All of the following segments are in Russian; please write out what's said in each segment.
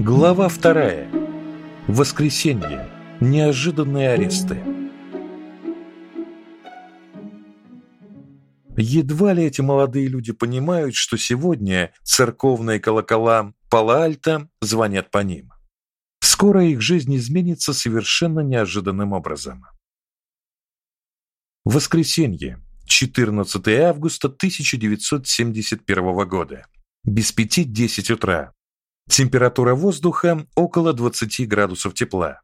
Глава вторая. Воскресенье. Неожиданные аресты. Едва ли эти молодые люди понимают, что сегодня церковные колокола Пала-Альта звонят по ним. Скоро их жизнь изменится совершенно неожиданным образом. Воскресенье, 14 августа 1971 года. Без пяти десять утра. Температура воздуха около 20 градусов тепла.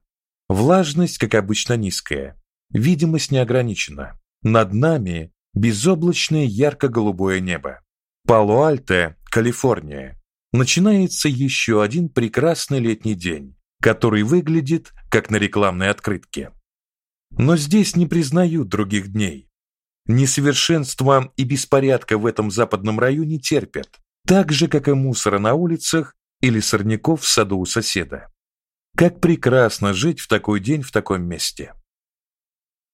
Влажность, как обычно, низкая. Видимость не ограничена. Над нами безоблачное ярко-голубое небо. Пало-Альто, Калифорния. Начинается еще один прекрасный летний день, который выглядит как на рекламной открытке. Но здесь не признают других дней. Несовершенства и беспорядка в этом западном районе терпят, так же как и мусора на улицах или сорняков в саду у соседа. Как прекрасно жить в такой день в таком месте.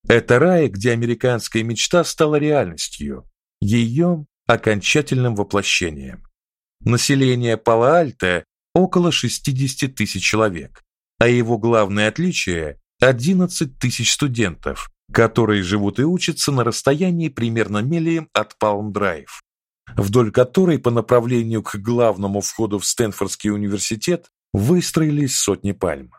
Это рай, где американская мечта стала реальностью, ее окончательным воплощением. Население Пало-Альто около 60 тысяч человек, а его главное отличие 11 тысяч студентов, которые живут и учатся на расстоянии примерно мили от Палм-Драйв, вдоль которой по направлению к главному входу в Стэнфордский университет выстроились сотни пальм.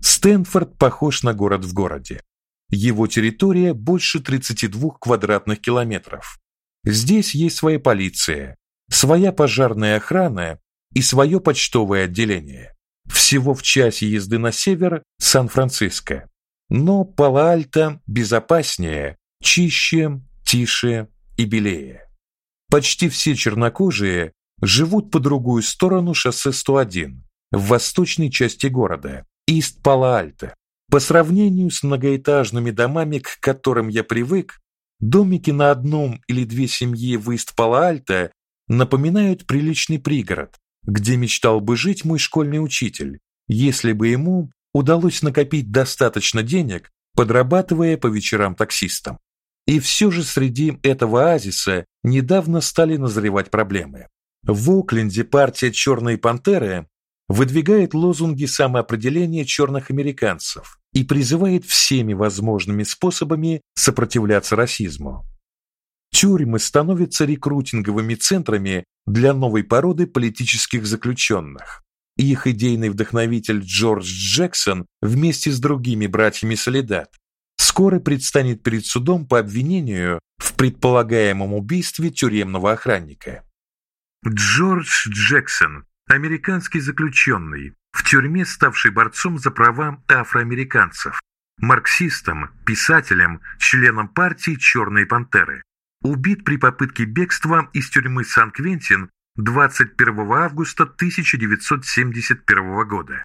Стэнфорд похож на город в городе. Его территория больше 32 квадратных километров. Здесь есть своя полиция, своя пожарная охрана и свое почтовое отделение. Всего в часе езды на север Сан-Франциско. Но Пало-Альто безопаснее, чище, тише и белее. Почти все чернокожие живут по другую сторону шоссе 101, в восточной части города, Ист-Пало-Альто. По сравнению с многоэтажными домами, к которым я привык, домики на одном или две семьи в Ист-Пало-Альто напоминают приличный пригород, где мечтал бы жить мой школьный учитель, если бы ему удалось накопить достаточно денег, подрабатывая по вечерам таксистом. И все же среди этого оазиса недавно стали назревать проблемы. В Окленде партия Черные пантеры выдвигает лозунги самоопределения черных американцев, и призывает всеми возможными способами сопротивляться расизму. Тюрьмы становятся рекрутинговыми центрами для новой породы политических заключенных. их идейный вдохновитель Джордж Джексон вместе с другими братьями Солидат скоро предстанет перед судом по обвинению в предполагаемом убийстве тюремного охранника. Джордж Джексон, американский заключенный, в тюрьме ставший борцом за права афроамериканцев, марксистом, писателем, членом партии Черные пантеры. Убит при попытке бегства из тюрьмы Сан-Квентин 21 августа 1971 года.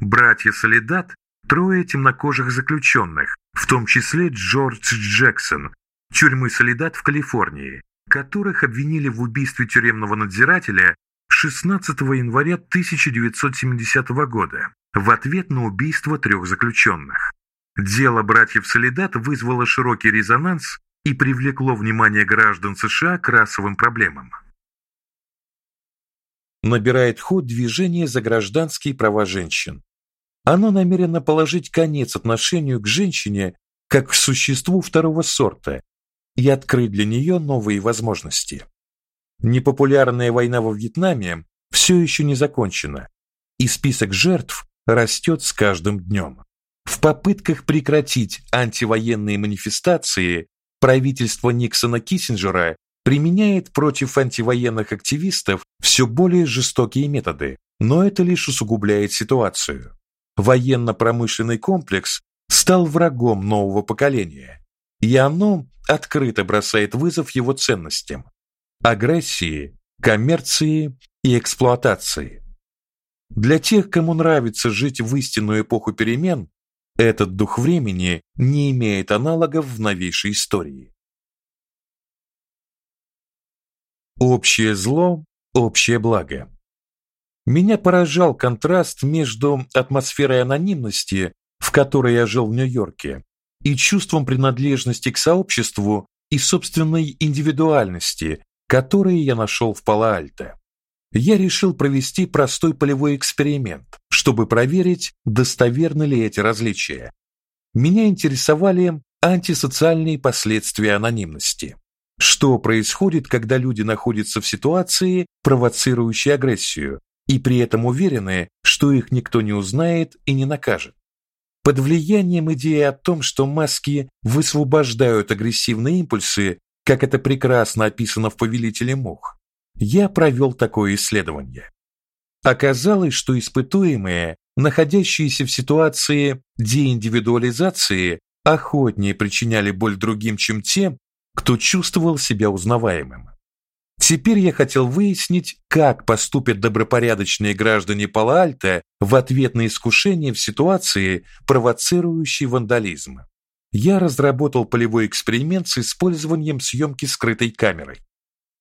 Братья Солидат трое темнокожих заключенных, в том числе Джордж Джексон, тюрьмы Солидат в Калифорнии, которых обвинили в убийстве тюремного надзирателя 16 января 1970 года в ответ на убийство трех заключенных. Дело братьев Солидат вызвало широкий резонанс и привлекло внимание граждан США к расовым проблемам. Набирает ход движение за гражданские права женщин. Оно намерено положить конец отношению к женщине как к существу второго сорта и открыть для нее новые возможности. Непопулярная война во Вьетнаме все еще не закончена, и список жертв растет с каждым днем. В попытках прекратить антивоенные манифестации правительство Никсона Киссинджера применяет против антивоенных активистов все более жестокие методы, но это лишь усугубляет ситуацию. Военно-промышленный комплекс стал врагом нового поколения, и оно открыто бросает вызов его ценностям агрессии, коммерции и эксплуатации. Для тех, кому нравится жить в истинную эпоху перемен, этот дух времени не имеет аналогов в новейшей истории. Общее зло, общее благо. Меня поражал контраст между атмосферой анонимности, в которой я жил в Нью-Йорке, и чувством принадлежности к сообществу и собственной индивидуальности, которые я нашел в Пало-Альто. я решил провести простой полевой эксперимент, чтобы проверить, достоверны ли эти различия. Меня интересовали антисоциальные последствия анонимности. Что происходит, когда люди находятся в ситуации, провоцирующей агрессию, и при этом уверены, что их никто не узнает и не накажет? Под влиянием идеи о том, что маски высвобождают агрессивные импульсы, как это прекрасно описано в Повелителе мух, я провел такое исследование. Оказалось, что испытуемые, находящиеся в ситуации деиндивидуализации, охотнее причиняли боль другим, чем те, кто чувствовал себя узнаваемым. Теперь я хотел выяснить, как поступят добропорядочные граждане Пала-Альто в ответ на искушение в ситуации, провоцирующей вандализм. Я разработал полевой эксперимент с использованием съемки скрытой камерой.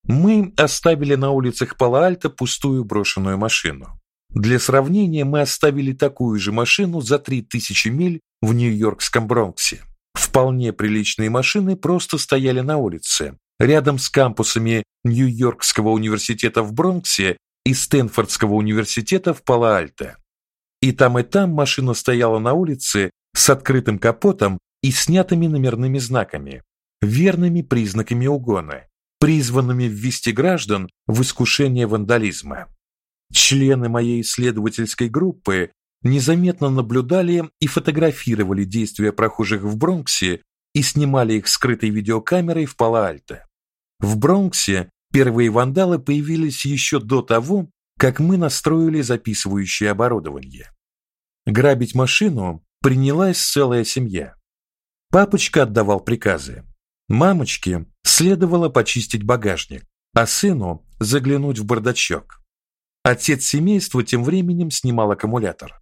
Мы оставили на улицах Пала-Альто пустую брошенную машину. Для сравнения, мы оставили такую же машину за 3000 миль в Нью-Йоркском Бронксе. Вполне приличные машины просто стояли на улице, рядом с кампусами Нью-Йоркского университета в Бронксе и Стэнфордского университета в Пало-Альто. И там и там машина стояла на улице с открытым капотом и снятыми номерными знаками, верными признаками угона, призванными ввести граждан в искушение вандализма. Члены моей исследовательской группы незаметно наблюдали и фотографировали действия прохожих в Бронксе и снимали их скрытой видеокамерой в Пало-Альто. В Бронксе первые вандалы появились еще до того, как мы настроили записывающее оборудование. Грабить машину принялась целая семья. Папочка отдавал приказы. Мамочке следовало почистить багажник, а сыну заглянуть в бардачок. Отец семейства тем временем снимал аккумулятор.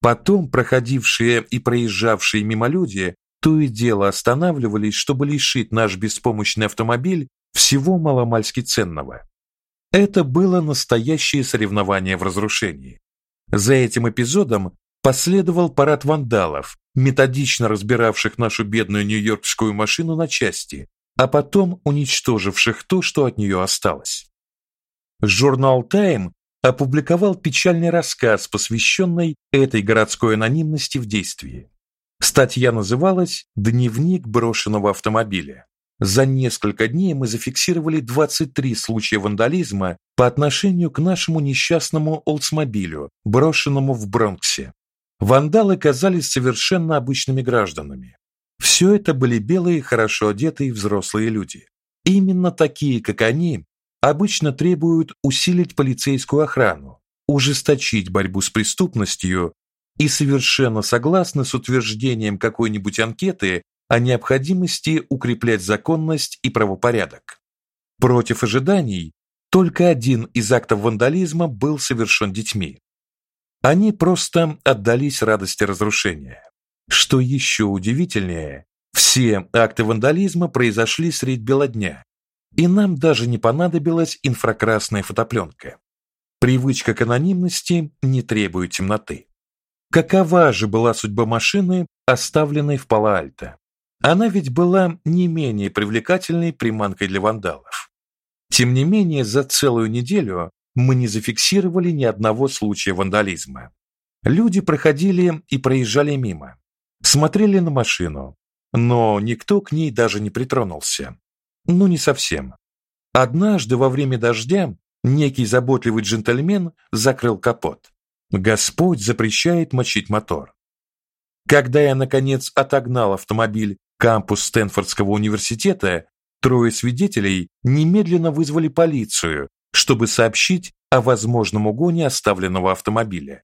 Потом проходившие и проезжавшие мимо люди то и дело останавливались, чтобы лишить наш беспомощный автомобиль всего маломальски ценного. Это было настоящее соревнование в разрушении. За этим эпизодом последовал парад вандалов, методично разбиравших нашу бедную нью-йоркскую машину на части, а потом уничтоживших то, что от нее осталось. Журнал Time опубликовал печальный рассказ, посвященный этой городской анонимности в действии. Статья называлась Дневник брошенного автомобиля. За несколько дней мы зафиксировали 23 случая вандализма по отношению к нашему несчастному Олдсмобилю, брошенному в Бронксе. Вандалы казались совершенно обычными гражданами. Все это были белые, хорошо одетые взрослые люди. Именно такие, как они, обычно требуют усилить полицейскую охрану, ужесточить борьбу с преступностью и совершенно согласны с утверждением какой-нибудь анкеты о необходимости укреплять законность и правопорядок. Против ожиданий только один из актов вандализма был совершен детьми. Они просто отдались радости разрушения. Что еще удивительнее, все акты вандализма произошли средь бела дня, и нам даже не понадобилась инфракрасная фотопленка. Привычка к анонимности не требует темноты. Какова же была судьба машины, оставленной в Пало-Альто? Она ведь была не менее привлекательной приманкой для вандалов. Тем не менее, за целую неделю мы не зафиксировали ни одного случая вандализма. Люди проходили и проезжали мимо, смотрели на машину, но никто к ней даже не притронулся. Ну не совсем. Однажды во время дождя некий заботливый джентльмен закрыл капот. Господь запрещает мочить мотор. Когда я наконец отогнал автомобиль кампус Стэнфордского университета, трое свидетелей немедленно вызвали полицию, чтобы сообщить о возможном угоне оставленного автомобиля.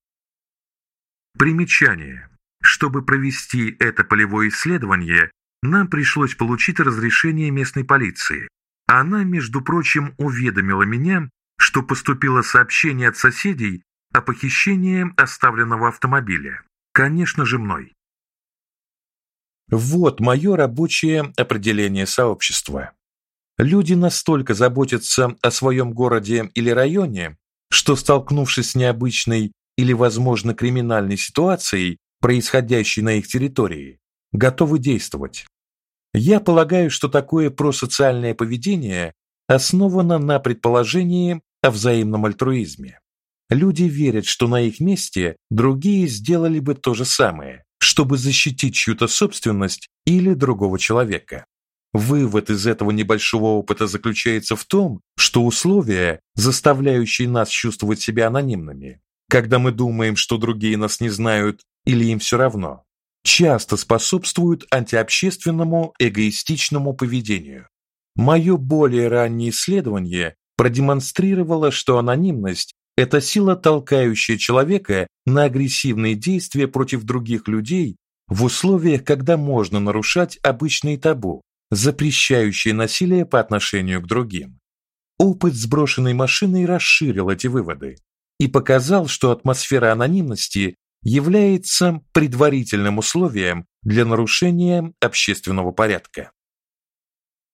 Примечание. Чтобы провести это полевое исследование, нам пришлось получить разрешение местной полиции. Она, между прочим, уведомила меня, что поступило сообщение от соседей о похищении оставленного автомобиля. Конечно же, мной. Вот мое рабочее определение сообщества. Люди настолько заботятся о своем городе или районе, что столкнувшись с необычной или, возможно, криминальной ситуацией, происходящей на их территории, готовы действовать. Я полагаю, что такое просоциальное поведение основано на предположении о взаимном альтруизме. Люди верят, что на их месте другие сделали бы то же самое, чтобы защитить чью-то собственность или другого человека. Вывод из этого небольшого опыта заключается в том, что условия, заставляющие нас чувствовать себя анонимными, когда мы думаем, что другие нас не знают или им все равно, часто способствуют антиобщественному эгоистичному поведению. Мое более раннее исследование продемонстрировало, что анонимность это сила, толкающая человека на агрессивные действия против других людей в условиях, когда можно нарушать обычные табу, запрещающие насилие по отношению к другим. Опыт сброшенной машиной расширил эти выводы и показал, что атмосфера анонимности является предварительным условием для нарушения общественного порядка.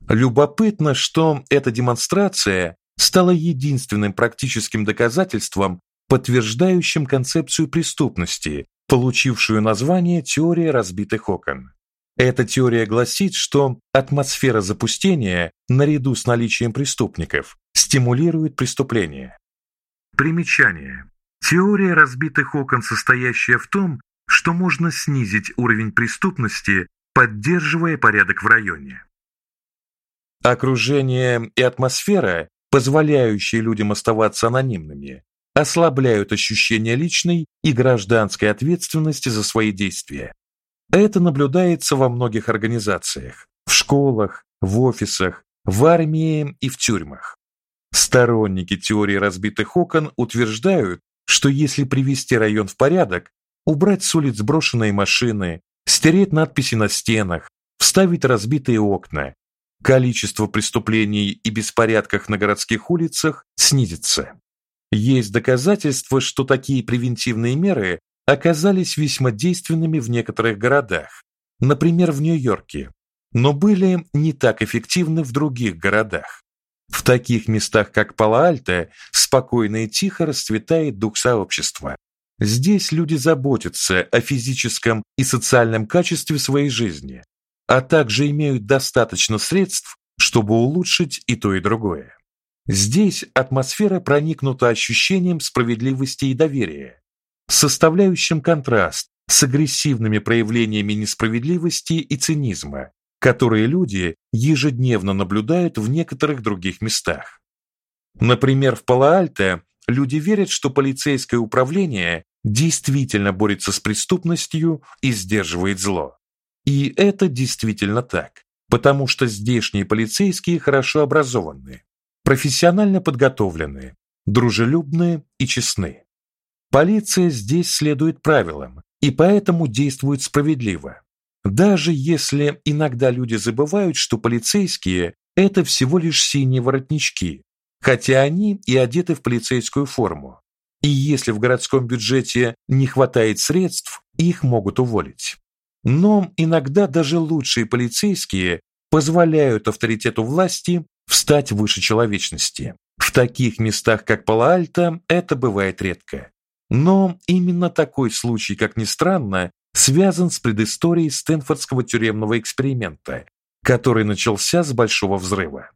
Любопытно, что эта демонстрация стала единственным практическим доказательством, подтверждающим концепцию преступности, получившую название теория разбитых окон. Эта теория гласит, что атмосфера запустения наряду с наличием преступников стимулирует преступление. Примечание. Теория разбитых окон, состоящая в том, что можно снизить уровень преступности, поддерживая порядок в районе. Окружение и атмосфера позволяющие людям оставаться анонимными, ослабляют ощущение личной и гражданской ответственности за свои действия. Это наблюдается во многих организациях: в школах, в офисах, в армии и в тюрьмах. Сторонники теории разбитых окон утверждают, что если привести район в порядок, убрать с улиц брошенные машины, стереть надписи на стенах, вставить разбитые окна, количество преступлений и беспорядков на городских улицах снизится. Есть доказательства, что такие превентивные меры оказались весьма действенными в некоторых городах, например, в Нью-Йорке, но были не так эффективны в других городах. В таких местах, как Пало-Альто, спокойно и тихо расцветает дух сообщества. Здесь люди заботятся о физическом и социальном качестве своей жизни, а также имеют достаточно средств, чтобы улучшить и то, и другое. Здесь атмосфера проникнута ощущением справедливости и доверия, составляющим контраст с агрессивными проявлениями несправедливости и цинизма, которые люди ежедневно наблюдают в некоторых других местах. Например, в Пало-Альто люди верят, что полицейское управление действительно борется с преступностью и сдерживает зло. И это действительно так, потому что здешние полицейские хорошо образованы, профессионально подготовлены, дружелюбны и честны. Полиция здесь следует правилам и поэтому действует справедливо. Даже если иногда люди забывают, что полицейские это всего лишь синие воротнички, хотя они и одеты в полицейскую форму. И если в городском бюджете не хватает средств, их могут уволить. Но иногда даже лучшие полицейские позволяют авторитету власти встать выше человечности. В таких местах, как Пало-Альто, это бывает редко. Но именно такой случай, как ни странно, связан с предысторией Стэнфордского тюремного эксперимента, который начался с большого взрыва.